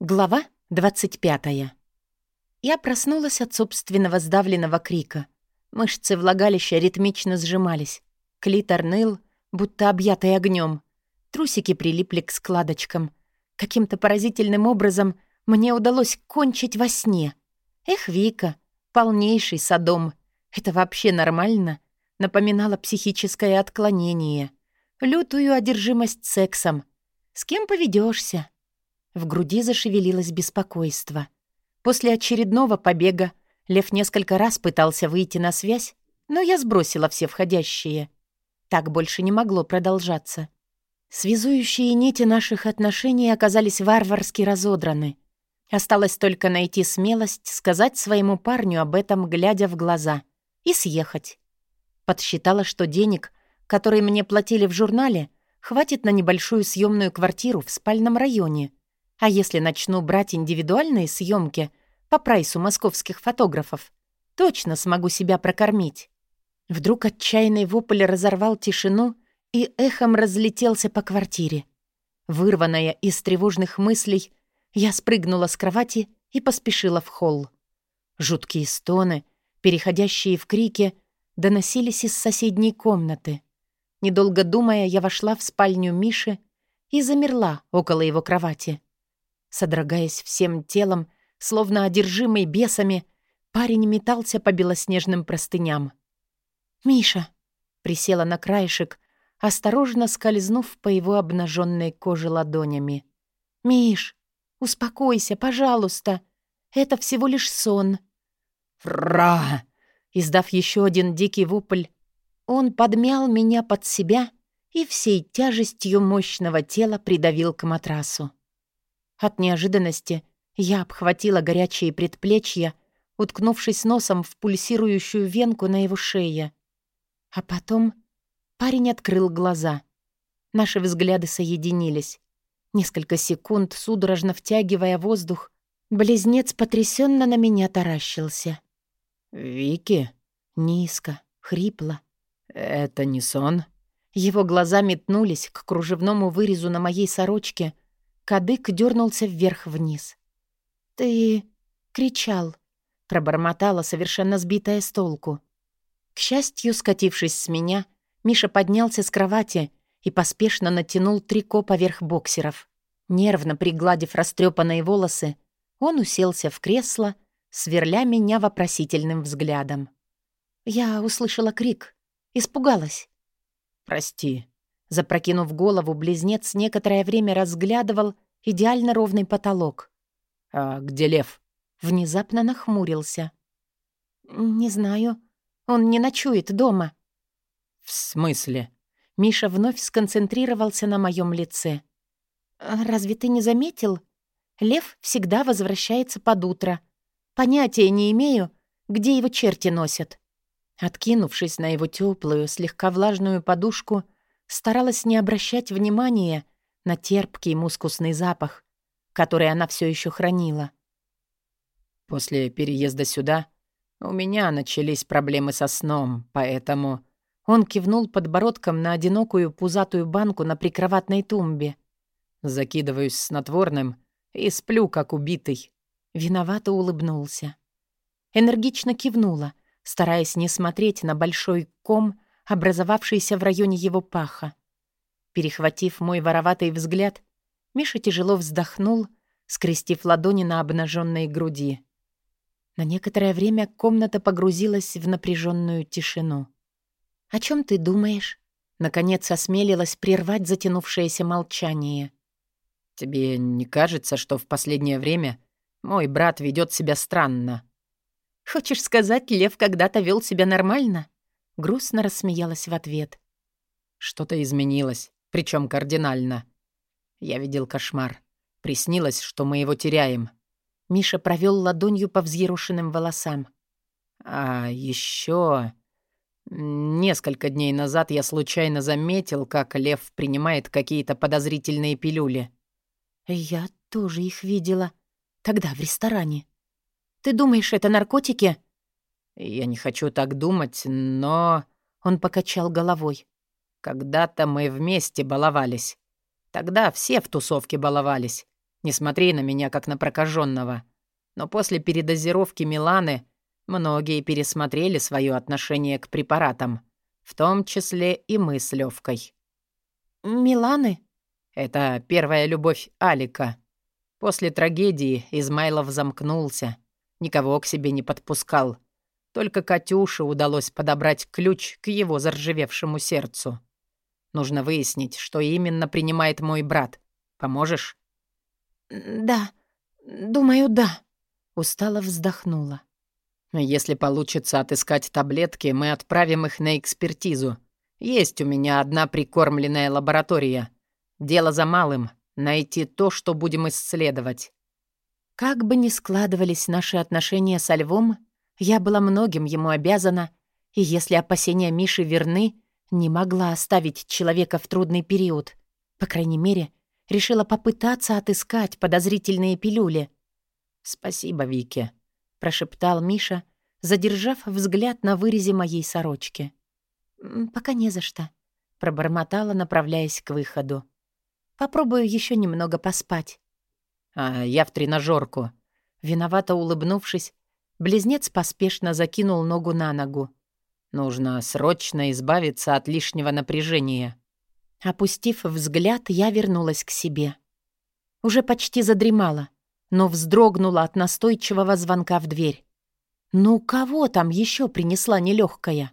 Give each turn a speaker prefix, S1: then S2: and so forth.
S1: Глава 25. Я проснулась от собственного сдавленного крика. Мышцы влагалища ритмично сжимались. Клитор ныл, будто объятый огнем. Трусики прилипли к складочкам. Каким-то поразительным образом мне удалось кончить во сне. Эх, Вика, полнейший садом. Это вообще нормально? Напоминало психическое отклонение. Лютую одержимость сексом. С кем поведешься? В груди зашевелилось беспокойство. После очередного побега Лев несколько раз пытался выйти на связь, но я сбросила все входящие. Так больше не могло продолжаться. Связующие нити наших отношений оказались варварски разодраны. Осталось только найти смелость сказать своему парню об этом, глядя в глаза, и съехать. Подсчитала, что денег, которые мне платили в журнале, хватит на небольшую съемную квартиру в спальном районе — а если начну брать индивидуальные съемки по прайсу московских фотографов, точно смогу себя прокормить. Вдруг отчаянный вопль разорвал тишину и эхом разлетелся по квартире. Вырванная из тревожных мыслей, я спрыгнула с кровати и поспешила в холл. Жуткие стоны, переходящие в крики, доносились из соседней комнаты. Недолго думая, я вошла в спальню Миши и замерла около его кровати. Содрогаясь всем телом, словно одержимый бесами, парень метался по белоснежным простыням. «Миша!» — присела на краешек, осторожно скользнув по его обнаженной коже ладонями. «Миш, успокойся, пожалуйста. Это всего лишь сон».
S2: «Фра!»
S1: Издав еще один дикий вопль, он подмял меня под себя и всей тяжестью мощного тела придавил к матрасу. От неожиданности я обхватила горячие предплечья, уткнувшись носом в пульсирующую венку на его шее. А потом парень открыл глаза. Наши взгляды соединились. Несколько секунд, судорожно втягивая воздух, близнец потрясенно на меня таращился.
S2: «Вики?»
S1: Низко, хрипло.
S2: «Это не сон?»
S1: Его глаза метнулись к кружевному вырезу на моей сорочке — Кадык дернулся вверх-вниз. «Ты кричал», — пробормотала, совершенно сбитая с толку. К счастью, скатившись с меня, Миша поднялся с кровати и поспешно натянул трико поверх боксеров. Нервно пригладив растрепанные волосы, он уселся в кресло, сверля меня вопросительным взглядом. Я услышала крик. Испугалась.
S2: «Прости»,
S1: Запрокинув голову, близнец некоторое время разглядывал идеально ровный потолок.
S2: «А где лев?»
S1: Внезапно нахмурился. «Не знаю. Он не ночует дома».
S2: «В смысле?»
S1: Миша вновь сконцентрировался на моем лице. «Разве ты не заметил? Лев всегда возвращается под утро. Понятия не имею, где его черти носят». Откинувшись на его теплую, слегка влажную подушку, старалась не обращать внимания на терпкий мускусный запах, который она все еще хранила.
S2: После переезда сюда у меня начались проблемы со сном, поэтому...
S1: Он кивнул подбородком на одинокую пузатую банку на прикроватной тумбе.
S2: Закидываюсь снотворным и сплю, как убитый.
S1: Виновато улыбнулся. Энергично кивнула, стараясь не смотреть на большой ком, образовавшийся в районе его паха. Перехватив мой вороватый взгляд, Миша тяжело вздохнул, скрестив ладони на обнаженной груди. На некоторое время комната погрузилась в напряженную тишину. «О чем ты думаешь?» Наконец осмелилась прервать затянувшееся молчание.
S2: «Тебе не кажется, что в последнее время мой брат ведет себя странно?»
S1: «Хочешь сказать, Лев когда-то вел себя нормально?» Грустно рассмеялась в ответ.
S2: Что-то изменилось, причем кардинально. Я видел кошмар. Приснилось, что мы его теряем.
S1: Миша провел ладонью по взъерушенным волосам.
S2: А еще несколько дней назад я случайно заметил, как Лев принимает какие-то подозрительные пилюли.
S1: Я тоже их видела. Тогда в ресторане. Ты думаешь, это наркотики?
S2: «Я не хочу так думать, но...»
S1: Он покачал головой.
S2: «Когда-то мы вместе баловались. Тогда все в тусовке баловались. Не смотри на меня, как на прокаженного. Но после передозировки Миланы многие пересмотрели свое отношение к препаратам, в том числе и мы с Левкой.
S1: «Миланы?»
S2: Это первая любовь Алика. После трагедии Измайлов замкнулся, никого к себе не подпускал. Только Катюше удалось подобрать ключ к его заржавевшему сердцу. Нужно выяснить, что именно принимает мой брат. Поможешь?
S1: «Да, думаю, да», — устало вздохнула.
S2: «Если получится отыскать таблетки, мы отправим их на экспертизу. Есть у меня одна прикормленная лаборатория. Дело за малым — найти то, что будем исследовать».
S1: Как бы ни складывались наши отношения со Львом, я была многим ему обязана, и если опасения Миши верны, не могла оставить человека в трудный период. По крайней мере, решила попытаться отыскать подозрительные пилюли.
S2: «Спасибо, Вике», —
S1: прошептал Миша, задержав взгляд на вырезе моей сорочки. «Пока не за что», — пробормотала, направляясь к выходу. «Попробую еще немного поспать».
S2: «А я в тренажерку.
S1: Виновато улыбнувшись, близнец поспешно закинул ногу на ногу.
S2: «Нужно срочно избавиться от лишнего напряжения».
S1: Опустив взгляд, я вернулась к себе. Уже почти задремала, но вздрогнула от настойчивого звонка в дверь. «Ну, кого там еще принесла нелегкая?»